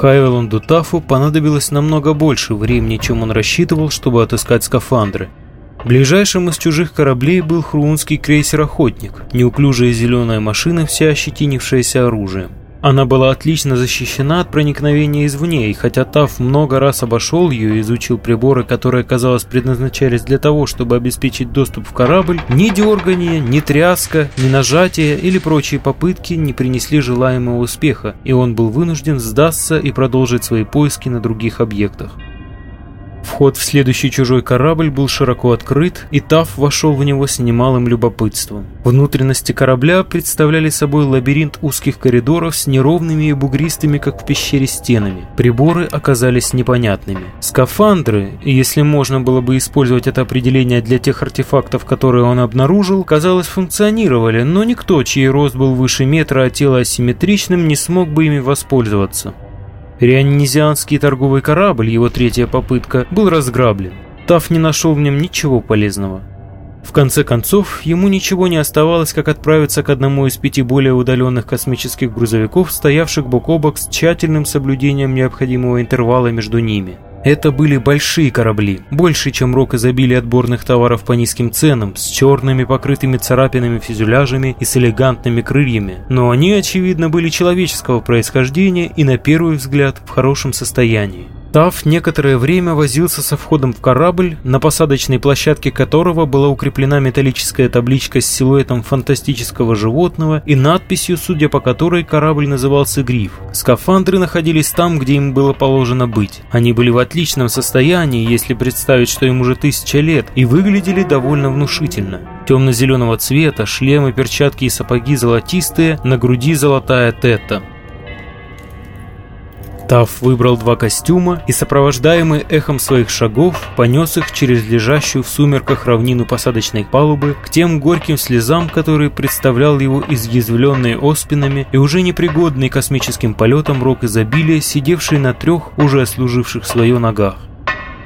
Хайвеланду Тафу понадобилось намного больше времени, чем он рассчитывал, чтобы отыскать скафандры. Ближайшим из чужих кораблей был хруунский крейсер «Охотник», неуклюжая зеленая машина, вся ощетинившаяся оружием. Она была отлично защищена от проникновения извне, и хотя Таф много раз обошел ее и изучил приборы, которые, казалось, предназначались для того, чтобы обеспечить доступ в корабль, ни дергание, ни тряска, ни нажатие или прочие попытки не принесли желаемого успеха, и он был вынужден сдаться и продолжить свои поиски на других объектах. Вход в следующий чужой корабль был широко открыт, и Таф вошел в него с немалым любопытством. Внутренности корабля представляли собой лабиринт узких коридоров с неровными и бугристыми, как в пещере, стенами. Приборы оказались непонятными. Скафандры, если можно было бы использовать это определение для тех артефактов, которые он обнаружил, казалось, функционировали, но никто, чей рост был выше метра, а тело асимметричным, не смог бы ими воспользоваться. Рионизианский торговый корабль, его третья попытка, был разграблен. Таф не нашел в нем ничего полезного. В конце концов, ему ничего не оставалось, как отправиться к одному из пяти более удаленных космических грузовиков, стоявших бок о бок с тщательным соблюдением необходимого интервала между ними – это были большие корабли, больше, чем рок изобилия отборных товаров по низким ценам, с черными покрытыми царапинами фюзеляжами и с элегантными крыльями, но они, очевидно, были человеческого происхождения и, на первый взгляд, в хорошем состоянии. Тав некоторое время возился со входом в корабль, на посадочной площадке которого была укреплена металлическая табличка с силуэтом фантастического животного и надписью, судя по которой корабль назывался «Гриф». Скафандры находились там, где им было положено быть. Они были в отличном состоянии, если представить, что им уже тысяча лет, и выглядели довольно внушительно. Темно-зеленого цвета, шлемы, перчатки и сапоги золотистые, на груди золотая тета. Тав выбрал два костюма и, сопровождаемый эхом своих шагов, понес их через лежащую в сумерках равнину посадочной палубы к тем горьким слезам, которые представлял его изъязвленный оспинами и уже непригодный космическим полетом рок изобилия, сидевший на трех уже служивших свое ногах.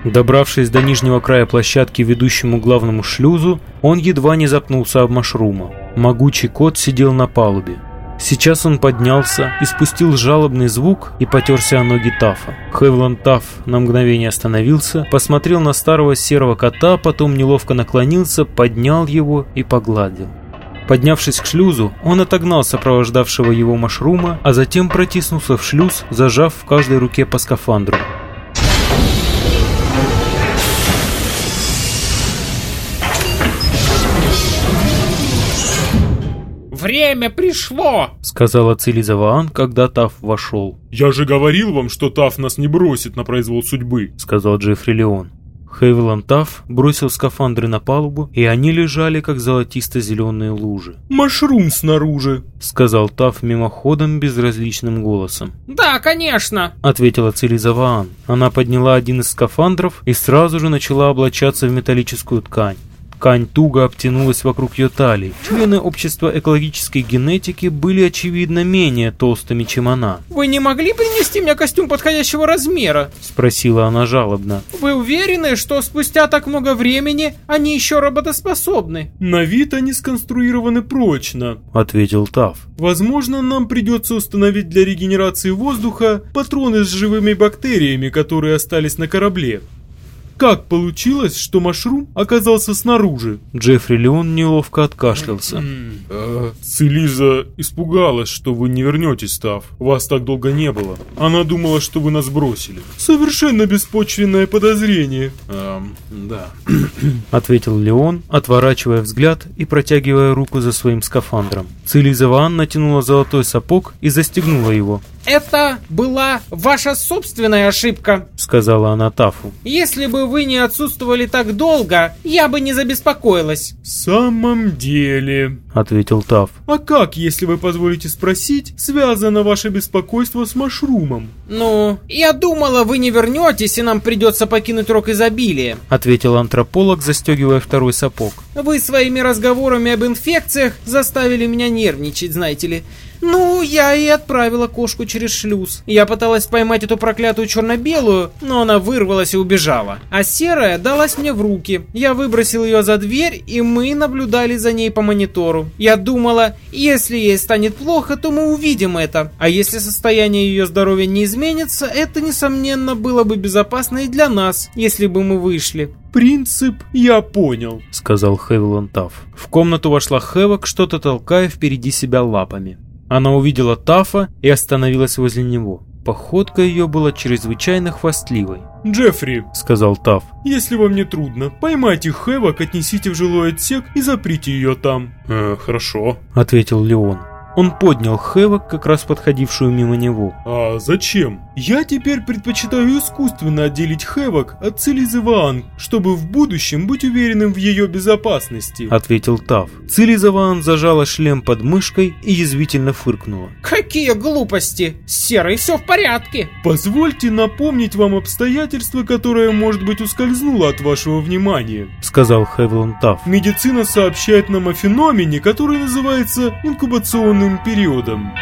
Добравшись до нижнего края площадки, ведущему главному шлюзу, он едва не запнулся об машрума. Могучий кот сидел на палубе. Сейчас он поднялся, испустил жалобный звук и потерся о ноги Тафа. Хевланд Таф на мгновение остановился, посмотрел на старого серого кота, потом неловко наклонился, поднял его и погладил. Поднявшись к шлюзу, он отогнал сопровождавшего его машрума, а затем протиснулся в шлюз, зажав в каждой руке по скафандру. Время пришло!» — сказала Цилизаваан, когда Таф вошел. «Я же говорил вам, что Таф нас не бросит на произвол судьбы», — сказал Джеффри Леон. Хейвелан Таф бросил скафандры на палубу, и они лежали, как золотисто-зеленые лужи. «Машрум снаружи», — сказал Таф мимоходом безразличным голосом. «Да, конечно», — ответила Цилизаваан. Она подняла один из скафандров и сразу же начала облачаться в металлическую ткань. Ткань туго обтянулась вокруг ее талии. Члены общества экологической генетики были, очевидно, менее толстыми, чем она. «Вы не могли принести мне костюм подходящего размера?» Спросила она жалобно. «Вы уверены, что спустя так много времени они еще работоспособны?» «На вид они сконструированы прочно», — ответил Тав. «Возможно, нам придется установить для регенерации воздуха патроны с живыми бактериями, которые остались на корабле. Как получилось, что Машрум оказался снаружи? Джеффри Леон неловко откашлялся. Э, Целиза испугалась, что вы не вернетесь, Став. Вас так долго не было. Она думала, что вы нас бросили. Совершенно беспочвенное подозрение. Эм, да. Ответил Леон, отворачивая взгляд и протягивая руку за своим скафандром. Целиза Ван натянула золотой сапог и застегнула его. «Это была ваша собственная ошибка», — сказала она Тафу. «Если бы вы не отсутствовали так долго, я бы не забеспокоилась». «В самом деле», — ответил Таф. «А как, если вы позволите спросить, связано ваше беспокойство с Машрумом?» «Ну, я думала, вы не вернетесь, и нам придется покинуть рок изобилия», — ответил антрополог, застегивая второй сапог. «Вы своими разговорами об инфекциях заставили меня нервничать, знаете ли. Ну, я и отправила кошку через шлюз. Я пыталась поймать эту проклятую черно-белую, но она вырвалась и убежала. А серая далась мне в руки. Я выбросил ее за дверь, и мы наблюдали за ней по монитору. Я думала, если ей станет плохо, то мы увидим это. А если состояние ее здоровья не изменится, это, несомненно, было бы безопасно и для нас, если бы мы вышли. «Принцип я понял», — сказал Хевилон Тафф. В комнату вошла Хевок, что-то толкая впереди себя лапами. Она увидела Тафа и остановилась возле него. Походка ее была чрезвычайно хвастливой. «Джеффри», — сказал Таф, — «если вам не трудно, поймайте Хэвок, отнесите в жилой отсек и заприте ее там». «Э, хорошо», — ответил Леон. Он поднял Хэвок, как раз подходившую мимо него. «А зачем? Я теперь предпочитаю искусственно отделить Хэвок от Цилизы Ваан, чтобы в будущем быть уверенным в ее безопасности», — ответил Тав. Цилиза Ваан зажала шлем под мышкой и язвительно фыркнула. «Какие глупости! С Серой все в порядке!» «Позвольте напомнить вам обстоятельства, которое, может быть, ускользнуло от вашего внимания», — сказал Хевлон Тав. «Медицина сообщает нам о феномене, который называется инкубационный периодом.